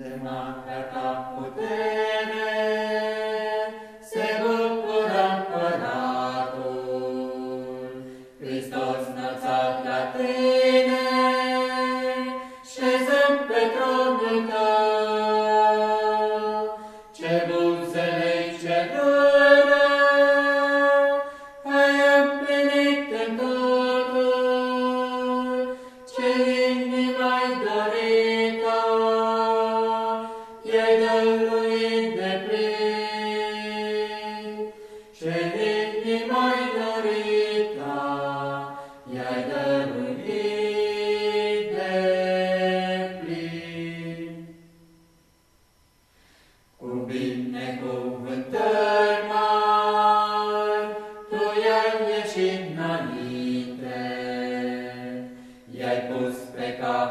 Demarca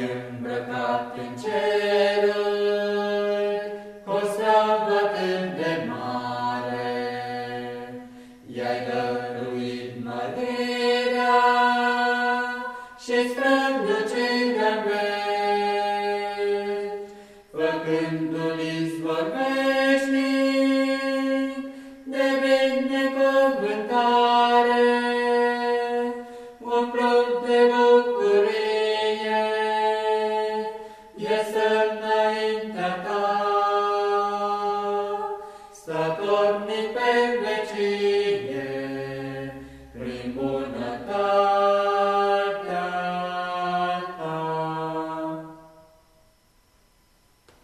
îmbrăcat în ceruri, cu o slavă atât de mare. I-ai dăruit mărirea și străzi, omniferent.